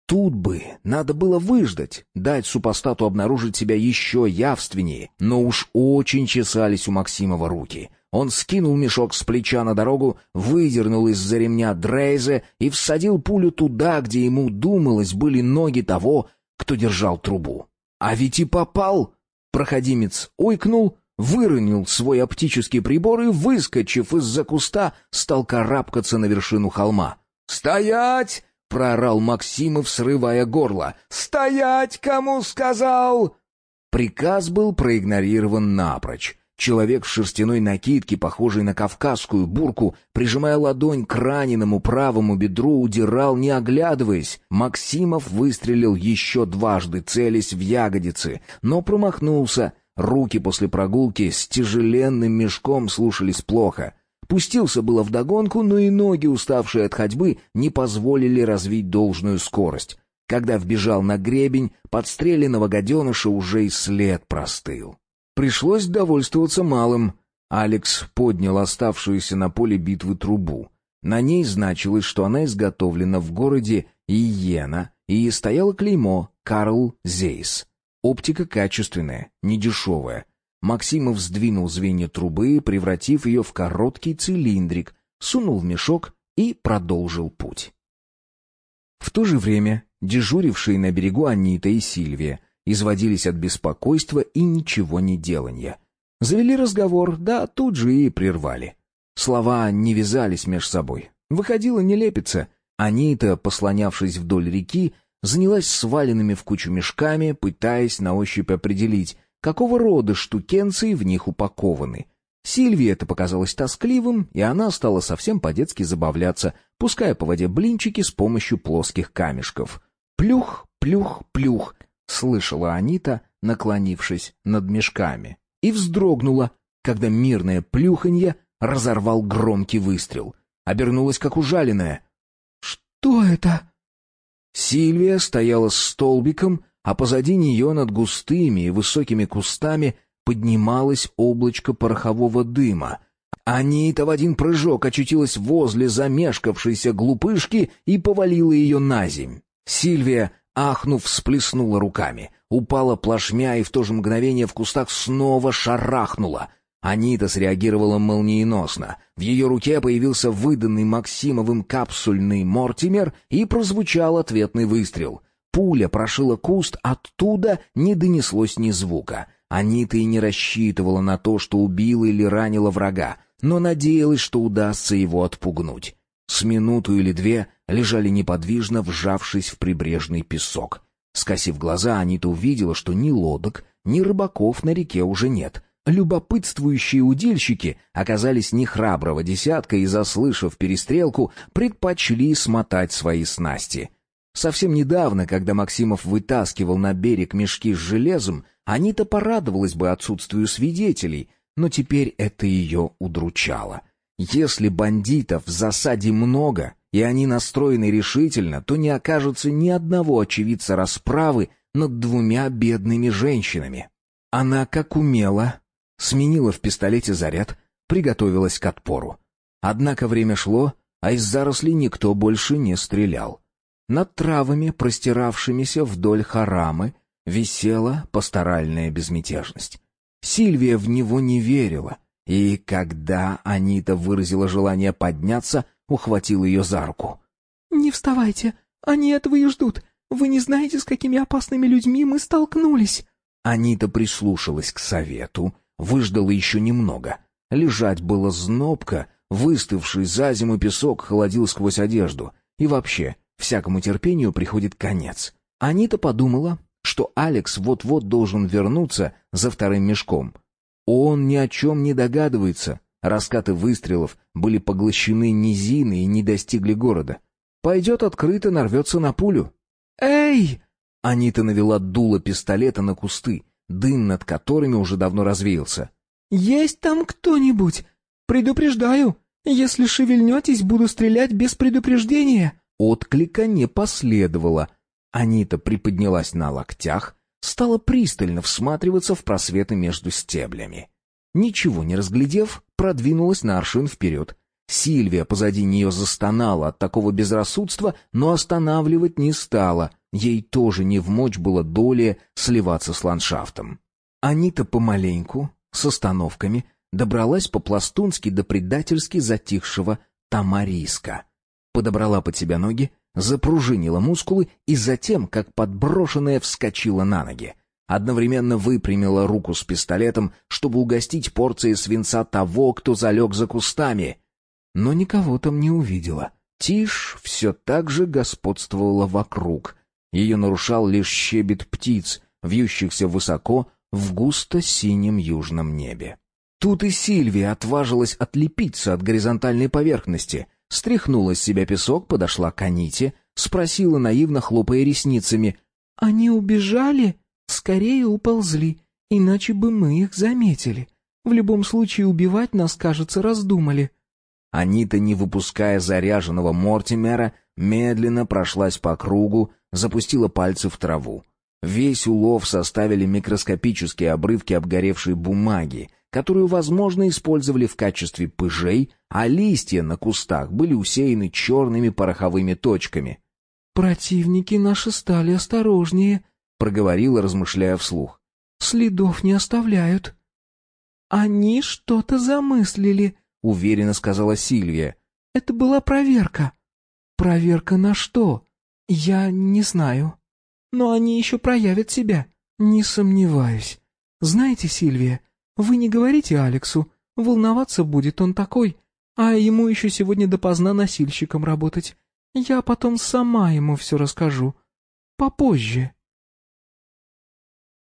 Тут бы надо было выждать, дать супостату обнаружить себя еще явственнее, но уж очень чесались у Максимова руки. Он скинул мешок с плеча на дорогу, выдернул из-за ремня Дрейзе и всадил пулю туда, где ему думалось были ноги того, кто держал трубу. А ведь и попал! Проходимец ойкнул, выронил свой оптический прибор и, выскочив из-за куста, стал карабкаться на вершину холма. «Стоять!» — проорал Максимов, срывая горло. «Стоять, кому сказал!» Приказ был проигнорирован напрочь. Человек в шерстяной накидке, похожей на кавказскую бурку, прижимая ладонь к раненому правому бедру, удирал, не оглядываясь. Максимов выстрелил еще дважды, целясь в ягодицы, но промахнулся — Руки после прогулки с тяжеленным мешком слушались плохо. Пустился было вдогонку, но и ноги, уставшие от ходьбы, не позволили развить должную скорость. Когда вбежал на гребень, подстреленного гаденыша уже и след простыл. Пришлось довольствоваться малым. Алекс поднял оставшуюся на поле битвы трубу. На ней значилось, что она изготовлена в городе Иена, и стояло клеймо «Карл Зейс». Оптика качественная, недешевая. Максимов сдвинул звенья трубы, превратив ее в короткий цилиндрик, сунул в мешок и продолжил путь. В то же время дежурившие на берегу Анита и Сильвия изводились от беспокойства и ничего не деланья. Завели разговор, да тут же и прервали. Слова не вязались меж собой. Выходила нелепица. Анита, послонявшись вдоль реки, занялась сваленными в кучу мешками, пытаясь на ощупь определить, какого рода штукенции в них упакованы. Сильвии это показалось тоскливым, и она стала совсем по-детски забавляться, пуская по воде блинчики с помощью плоских камешков. «Плюх, плюх, плюх!» — слышала Анита, наклонившись над мешками, и вздрогнула, когда мирное плюханье разорвал громкий выстрел. Обернулась, как ужаленная. «Что это?» Сильвия стояла с столбиком, а позади нее над густыми и высокими кустами поднималось облачко порохового дыма. Анита в один прыжок очутилась возле замешкавшейся глупышки и повалила ее на земь. Сильвия, ахнув, всплеснула руками, упала плашмя и в то же мгновение в кустах снова шарахнула. Анита среагировала молниеносно. В ее руке появился выданный Максимовым капсульный Мортимер и прозвучал ответный выстрел. Пуля прошила куст, оттуда не донеслось ни звука. Анита и не рассчитывала на то, что убила или ранила врага, но надеялась, что удастся его отпугнуть. С минуту или две лежали неподвижно, вжавшись в прибрежный песок. Скосив глаза, Анита увидела, что ни лодок, ни рыбаков на реке уже нет. Любопытствующие удильщики оказались не храброго десятка и, заслышав перестрелку, предпочли смотать свои снасти. Совсем недавно, когда Максимов вытаскивал на берег мешки с железом, Анита порадовалась бы отсутствию свидетелей, но теперь это ее удручало. Если бандитов в засаде много, и они настроены решительно, то не окажется ни одного очевидца расправы над двумя бедными женщинами. Она, как умела, сменила в пистолете заряд, приготовилась к отпору. Однако время шло, а из зарослей никто больше не стрелял. Над травами, простиравшимися вдоль харамы, висела пасторальная безмятежность. Сильвия в него не верила, и когда Анита выразила желание подняться, ухватил ее за руку. «Не вставайте, они этого и ждут. Вы не знаете, с какими опасными людьми мы столкнулись». Анита прислушалась к совету, выждала еще немного. Лежать было знобко, выставший за зиму песок холодил сквозь одежду. И вообще, Всякому терпению приходит конец. Анита подумала, что Алекс вот-вот должен вернуться за вторым мешком. Он ни о чем не догадывается. Раскаты выстрелов были поглощены низиной и не достигли города. Пойдет открыто, нарвется на пулю. «Эй!» Анита навела дуло пистолета на кусты, дым над которыми уже давно развеялся. «Есть там кто-нибудь? Предупреждаю, если шевельнетесь, буду стрелять без предупреждения!» Отклика не последовало. Анита приподнялась на локтях, стала пристально всматриваться в просветы между стеблями. Ничего не разглядев, продвинулась на аршин вперед. Сильвия позади нее застонала от такого безрассудства, но останавливать не стала. Ей тоже не вмочь было долее сливаться с ландшафтом. Анита помаленьку, с остановками, добралась по-пластунски до предательски затихшего Тамариска подобрала под себя ноги, запружинила мускулы и затем, как подброшенная, вскочила на ноги. Одновременно выпрямила руку с пистолетом, чтобы угостить порцией свинца того, кто залег за кустами. Но никого там не увидела. Тишь все так же господствовала вокруг. Ее нарушал лишь щебет птиц, вьющихся высоко в густо-синем южном небе. Тут и Сильвия отважилась отлепиться от горизонтальной поверхности — стряхнула с себя песок, подошла к Аните, спросила наивно, хлопая ресницами. «Они убежали? Скорее уползли, иначе бы мы их заметили. В любом случае убивать нас, кажется, раздумали». Анита, не выпуская заряженного Мортимера, медленно прошлась по кругу, запустила пальцы в траву. Весь улов составили микроскопические обрывки обгоревшей бумаги, которую, возможно, использовали в качестве пыжей, а листья на кустах были усеяны черными пороховыми точками. «Противники наши стали осторожнее», — проговорила, размышляя вслух. «Следов не оставляют». «Они что-то замыслили», — уверенно сказала Сильвия. «Это была проверка». «Проверка на что?» «Я не знаю. Но они еще проявят себя». «Не сомневаюсь. Знаете, Сильвия, вы не говорите Алексу, волноваться будет он такой, а ему еще сегодня допоздна носильщиком работать. Я потом сама ему все расскажу. Попозже.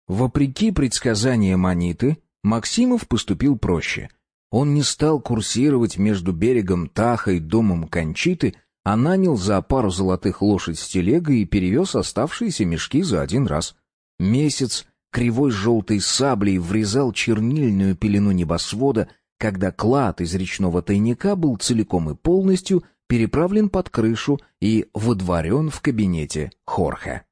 Вопреки предсказаниям Аниты, Максимов поступил проще. Он не стал курсировать между берегом Таха и домом Кончиты, а нанял за пару золотых лошадь с телегой и перевез оставшиеся мешки за один раз. Месяц кривой желтой саблей врезал чернильную пелену небосвода, когда клад из речного тайника был целиком и полностью переправлен под крышу и водворен в кабинете Хорхе.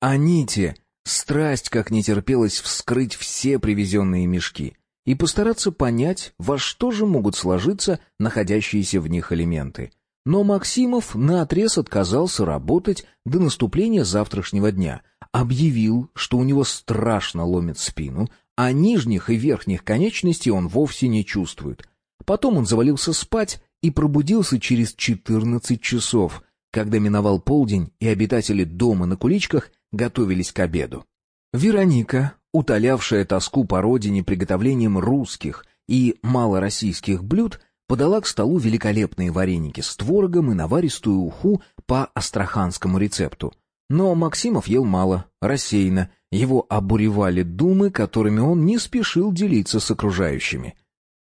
Аните страсть как не терпелось вскрыть все привезенные мешки и постараться понять, во что же могут сложиться находящиеся в них элементы. Но Максимов наотрез отказался работать до наступления завтрашнего дня, объявил, что у него страшно ломит спину, а нижних и верхних конечностей он вовсе не чувствует. Потом он завалился спать и пробудился через 14 часов, когда миновал полдень, и обитатели дома на куличках готовились к обеду. Вероника, утолявшая тоску по родине приготовлением русских и малороссийских блюд, подала к столу великолепные вареники с творогом и наваристую уху по астраханскому рецепту. Но Максимов ел мало, рассеянно, его обуревали думы, которыми он не спешил делиться с окружающими.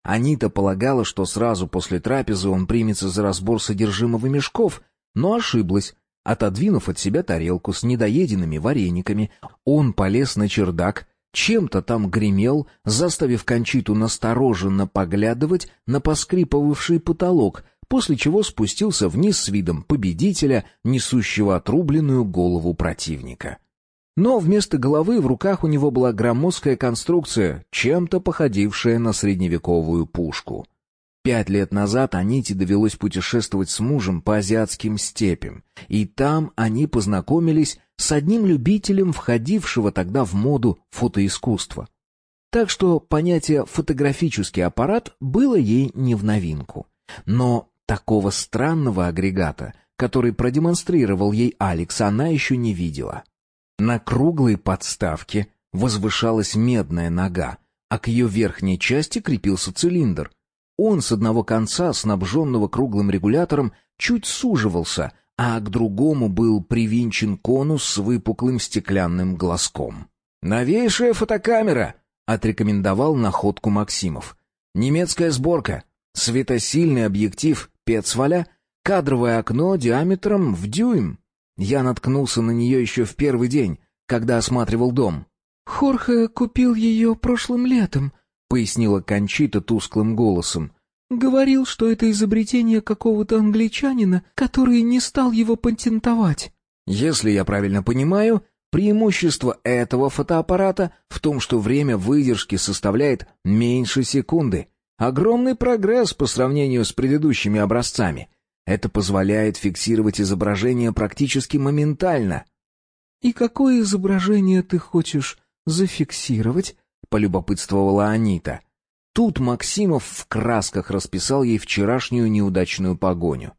Анита полагала, что сразу после трапезы он примется за разбор содержимого мешков, но ошиблась. Отодвинув от себя тарелку с недоеденными варениками, он полез на чердак, чем-то там гремел, заставив Кончиту настороженно поглядывать на поскрипывавший потолок, после чего спустился вниз с видом победителя, несущего отрубленную голову противника. Но вместо головы в руках у него была громоздкая конструкция, чем-то походившая на средневековую пушку. Пять лет назад Аните довелось путешествовать с мужем по азиатским степям, и там они познакомились с одним любителем, входившего тогда в моду фотоискусства. Так что понятие «фотографический аппарат» было ей не в новинку. Но такого странного агрегата, который продемонстрировал ей Алекс, она еще не видела. На круглой подставке возвышалась медная нога, а к ее верхней части крепился цилиндр, он с одного конца, снабженного круглым регулятором, чуть суживался, а к другому был привинчен конус с выпуклым стеклянным глазком. «Новейшая фотокамера!» — отрекомендовал находку Максимов. «Немецкая сборка, светосильный объектив Пецваля, кадровое окно диаметром в дюйм». Я наткнулся на нее еще в первый день, когда осматривал дом. «Хорхе купил ее прошлым летом», — пояснила Кончита тусклым голосом. «Говорил, что это изобретение какого-то англичанина, который не стал его патентовать». «Если я правильно понимаю, преимущество этого фотоаппарата в том, что время выдержки составляет меньше секунды. Огромный прогресс по сравнению с предыдущими образцами. Это позволяет фиксировать изображение практически моментально». «И какое изображение ты хочешь зафиксировать?» — полюбопытствовала Анита. Тут Максимов в красках расписал ей вчерашнюю неудачную погоню.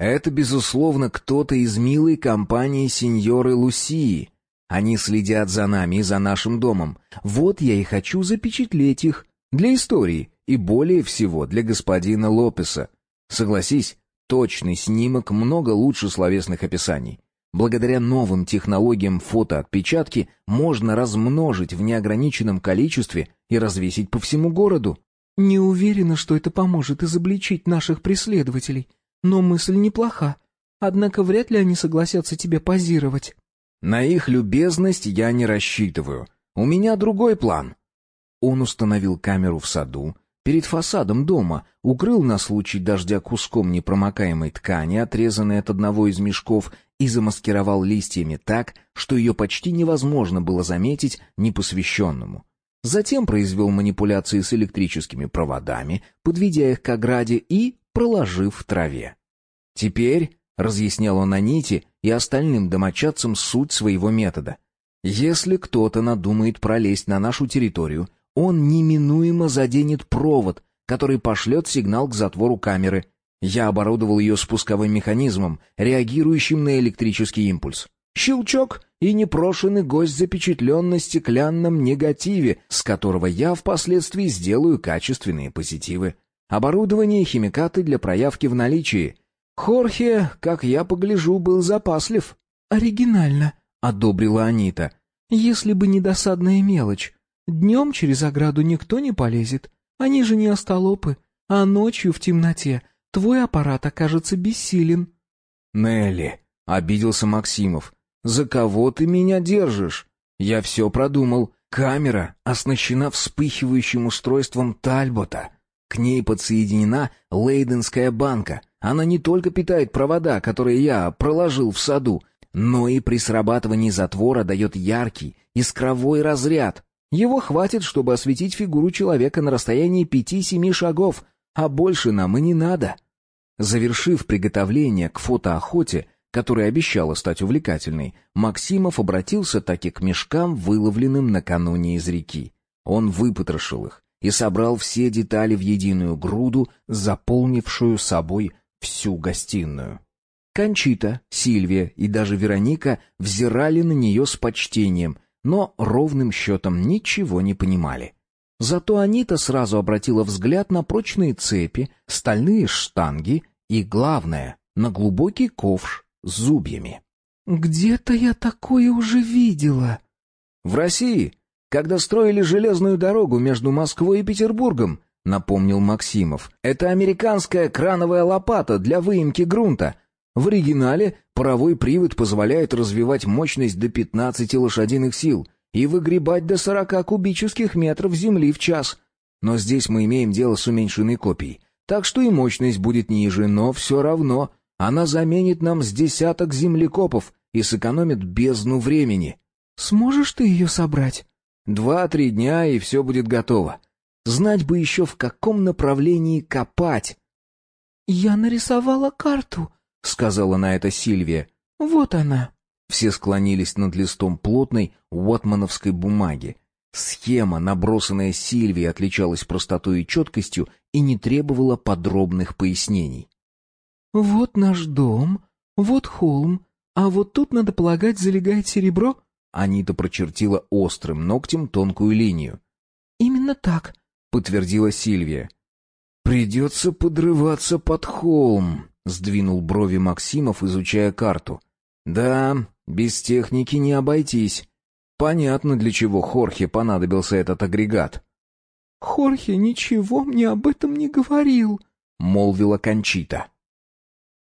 Это, безусловно, кто-то из милой компании сеньоры Лусии. Они следят за нами и за нашим домом. Вот я и хочу запечатлеть их. Для истории и более всего для господина Лопеса. Согласись, точный снимок много лучше словесных описаний. Благодаря новым технологиям фотоотпечатки можно размножить в неограниченном количестве и развесить по всему городу. Не уверена, что это поможет изобличить наших преследователей, но мысль неплоха. Однако вряд ли они согласятся тебе позировать. На их любезность я не рассчитываю. У меня другой план. Он установил камеру в саду, перед фасадом дома, укрыл на случай дождя куском непромокаемой ткани, отрезанной от одного из мешков, и замаскировал листьями так, что ее почти невозможно было заметить непосвященному. Затем произвел манипуляции с электрическими проводами, подведя их к ограде и проложив в траве. Теперь, разъяснял он Аните и остальным домочадцам суть своего метода, если кто-то надумает пролезть на нашу территорию, он неминуемо заденет провод, который пошлет сигнал к затвору камеры, я оборудовал ее спусковым механизмом, реагирующим на электрический импульс. Щелчок, и непрошенный гость запечатлен на стеклянном негативе, с которого я впоследствии сделаю качественные позитивы. Оборудование и химикаты для проявки в наличии. Хорхе, как я погляжу, был запаслив. «Оригинально», — одобрила Анита. «Если бы не досадная мелочь. Днем через ограду никто не полезет. Они же не остолопы. а ночью в темноте твой аппарат окажется бессилен». «Нелли», — обиделся Максимов, — «за кого ты меня держишь? Я все продумал. Камера оснащена вспыхивающим устройством Тальбота. К ней подсоединена Лейденская банка. Она не только питает провода, которые я проложил в саду, но и при срабатывании затвора дает яркий, искровой разряд. Его хватит, чтобы осветить фигуру человека на расстоянии пяти-семи шагов, а больше нам и не надо. Завершив приготовление к фотоохоте, которая обещала стать увлекательной, Максимов обратился таки к мешкам, выловленным накануне из реки. Он выпотрошил их и собрал все детали в единую груду, заполнившую собой всю гостиную. Кончита, Сильвия и даже Вероника взирали на нее с почтением, но ровным счетом ничего не понимали. Зато Анита сразу обратила взгляд на прочные цепи, стальные штанги и, главное, на глубокий ковш зубьями. «Где-то я такое уже видела». «В России, когда строили железную дорогу между Москвой и Петербургом», — напомнил Максимов. «Это американская крановая лопата для выемки грунта. В оригинале паровой привод позволяет развивать мощность до 15 лошадиных сил и выгребать до 40 кубических метров земли в час. Но здесь мы имеем дело с уменьшенной копией, так что и мощность будет ниже, но все равно она заменит нам с десяток землекопов и сэкономит бездну времени. Сможешь ты ее собрать? Два-три дня, и все будет готово. Знать бы еще, в каком направлении копать. Я нарисовала карту, — сказала на это Сильвия. «Вот она». Все склонились над листом плотной уотмановской бумаги. Схема, набросанная Сильвией, отличалась простотой и четкостью и не требовала подробных пояснений. «Вот наш дом, вот холм, а вот тут, надо полагать, залегает серебро?» Анита прочертила острым ногтем тонкую линию. «Именно так», — подтвердила Сильвия. «Придется подрываться под холм», Сдвинул брови Максимов, изучая карту. Да, без техники не обойтись. Понятно, для чего Хорхе понадобился этот агрегат. Хорхе ничего мне об этом не говорил, молвила Кончита.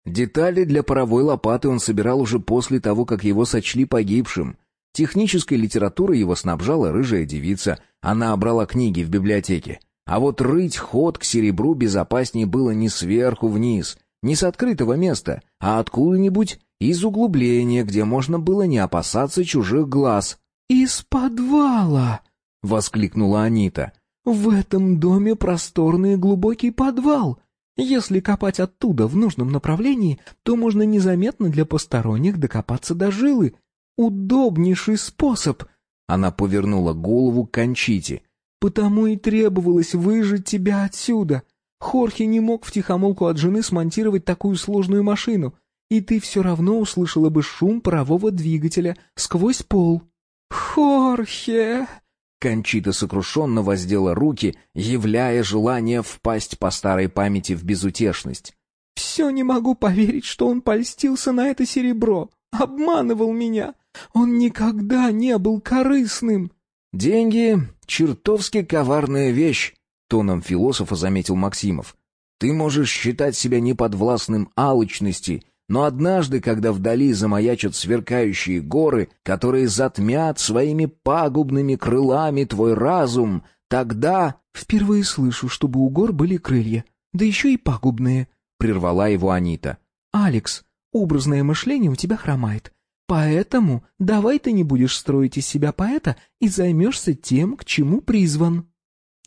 Детали для паровой лопаты он собирал уже после того, как его сочли погибшим. Технической литературой его снабжала рыжая девица. Она обрала книги в библиотеке. А вот рыть ход к серебру безопаснее было не сверху вниз, не с открытого места, а откуда-нибудь из углубления, где можно было не опасаться чужих глаз. «Из подвала!» — воскликнула Анита. «В этом доме просторный глубокий подвал. Если копать оттуда в нужном направлении, то можно незаметно для посторонних докопаться до жилы. Удобнейший способ!» Она повернула голову к Кончите. «Потому и требовалось выжить тебя отсюда. Хорхе не мог втихомолку от жены смонтировать такую сложную машину, и ты все равно услышала бы шум парового двигателя сквозь пол. «Хорхе!» Кончита сокрушенно воздела руки, являя желание впасть по старой памяти в безутешность. «Все не могу поверить, что он польстился на это серебро. Обманывал меня. Он никогда не был корыстным». «Деньги — чертовски коварная вещь», тоном философа заметил Максимов. Ты можешь считать себя неподвластным алчности, но однажды, когда вдали замаячат сверкающие горы, которые затмят своими пагубными крылами твой разум, тогда... Впервые слышу, чтобы у гор были крылья, да еще и пагубные, прервала его Анита. Алекс, образное мышление у тебя хромает. Поэтому давай ты не будешь строить из себя поэта и займешься тем, к чему призван.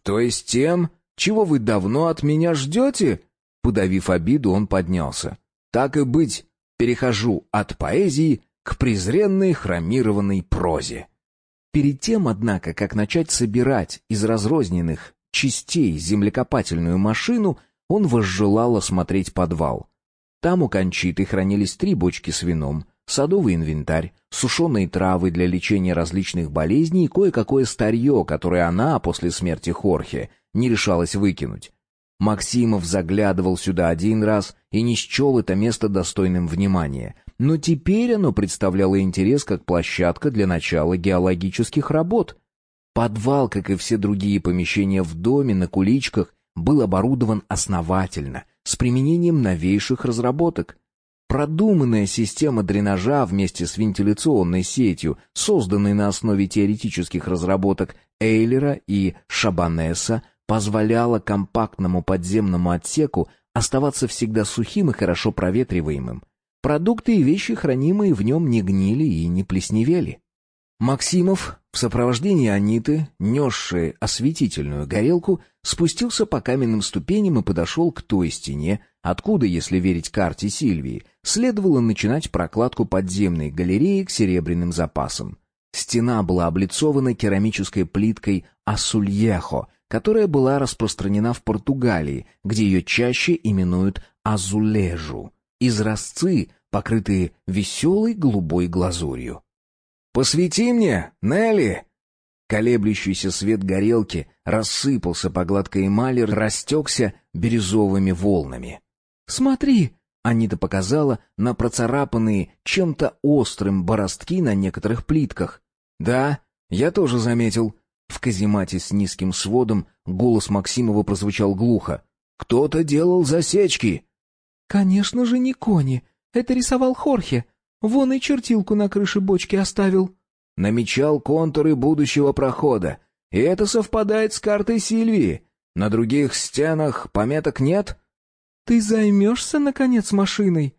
«То есть тем, чего вы давно от меня ждете?» Подавив обиду, он поднялся. «Так и быть, перехожу от поэзии к презренной хромированной прозе». Перед тем, однако, как начать собирать из разрозненных частей землекопательную машину, он возжелал осмотреть подвал. Там у Кончиты хранились три бочки с вином, садовый инвентарь, сушеные травы для лечения различных болезней и кое-какое старье, которое она после смерти Хорхе не решалась выкинуть. Максимов заглядывал сюда один раз и не счел это место достойным внимания. Но теперь оно представляло интерес как площадка для начала геологических работ. Подвал, как и все другие помещения в доме на куличках, был оборудован основательно, с применением новейших разработок. Продуманная система дренажа вместе с вентиляционной сетью, созданной на основе теоретических разработок Эйлера и Шабанеса, позволяла компактному подземному отсеку оставаться всегда сухим и хорошо проветриваемым. Продукты и вещи, хранимые в нем, не гнили и не плесневели. Максимов в сопровождении Аниты, несшей осветительную горелку, спустился по каменным ступеням и подошел к той стене, откуда, если верить карте Сильвии, следовало начинать прокладку подземной галереи к серебряным запасам. Стена была облицована керамической плиткой асульехо, которая была распространена в Португалии, где ее чаще именуют азулежу, изразцы, покрытые веселой голубой глазурью. «Посвети мне, Нелли!» Колеблющийся свет горелки рассыпался по гладкой эмали, растекся бирюзовыми волнами. «Смотри!» — Анита показала на процарапанные чем-то острым бороздки на некоторых плитках. «Да, я тоже заметил». В каземате с низким сводом голос Максимова прозвучал глухо. «Кто-то делал засечки!» «Конечно же не кони. Это рисовал Хорхе. Вон и чертилку на крыше бочки оставил. Намечал контуры будущего прохода. И это совпадает с картой Сильвии. На других стенах пометок нет? Ты займешься, наконец, машиной?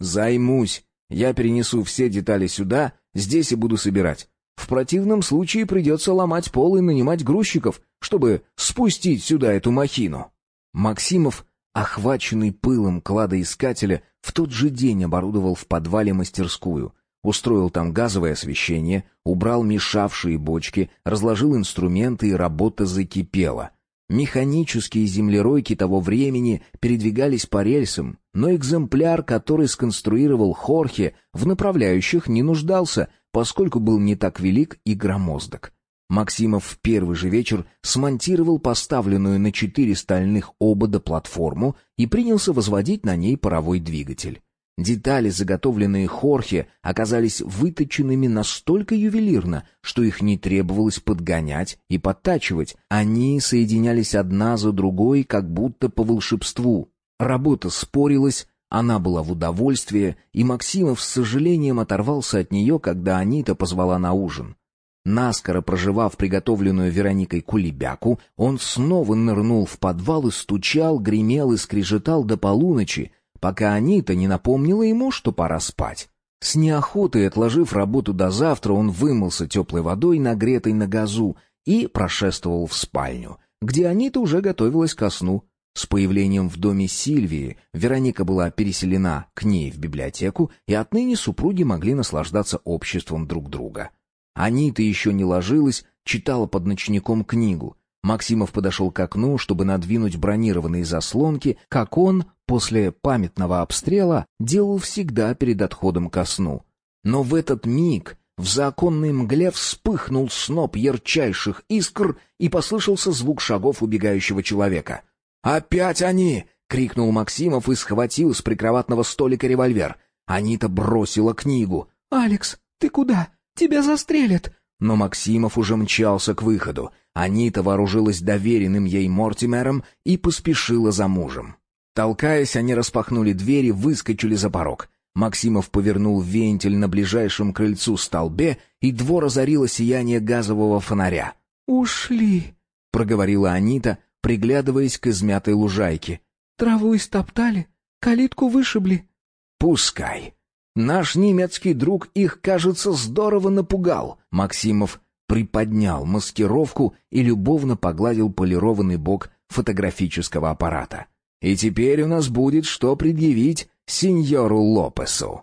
Займусь. Я перенесу все детали сюда, здесь и буду собирать. В противном случае придется ломать пол и нанимать грузчиков, чтобы спустить сюда эту махину. Максимов охваченный пылом кладоискателя, в тот же день оборудовал в подвале мастерскую, устроил там газовое освещение, убрал мешавшие бочки, разложил инструменты, и работа закипела. Механические землеройки того времени передвигались по рельсам, но экземпляр, который сконструировал Хорхе, в направляющих не нуждался, поскольку был не так велик и громоздок. Максимов в первый же вечер смонтировал поставленную на четыре стальных обода платформу и принялся возводить на ней паровой двигатель. Детали, заготовленные Хорхе, оказались выточенными настолько ювелирно, что их не требовалось подгонять и подтачивать. Они соединялись одна за другой, как будто по волшебству. Работа спорилась, она была в удовольствие, и Максимов с сожалением оторвался от нее, когда Анита позвала на ужин. Наскоро проживав приготовленную Вероникой кулебяку, он снова нырнул в подвал и стучал, гремел и скрежетал до полуночи, пока Анита не напомнила ему, что пора спать. С неохотой отложив работу до завтра, он вымылся теплой водой, нагретой на газу, и прошествовал в спальню, где Анита уже готовилась ко сну. С появлением в доме Сильвии Вероника была переселена к ней в библиотеку, и отныне супруги могли наслаждаться обществом друг друга. Анита еще не ложилась, читала под ночником книгу. Максимов подошел к окну, чтобы надвинуть бронированные заслонки, как он, после памятного обстрела, делал всегда перед отходом ко сну. Но в этот миг в законной мгле вспыхнул сноп ярчайших искр и послышался звук шагов убегающего человека. «Опять они!» — крикнул Максимов и схватил с прикроватного столика револьвер. Анита бросила книгу. «Алекс, ты куда? Тебя застрелят!» Но Максимов уже мчался к выходу. Анита вооружилась доверенным ей Мортимером и поспешила за мужем. Толкаясь, они распахнули двери, выскочили за порог. Максимов повернул вентиль на ближайшем крыльцу столбе, и двор озарило сияние газового фонаря. «Ушли», — проговорила Анита, приглядываясь к измятой лужайке. «Траву истоптали, калитку вышибли». «Пускай. Наш немецкий друг их, кажется, здорово напугал. Максимов приподнял маскировку и любовно погладил полированный бок фотографического аппарата. И теперь у нас будет что предъявить сеньору Лопесу.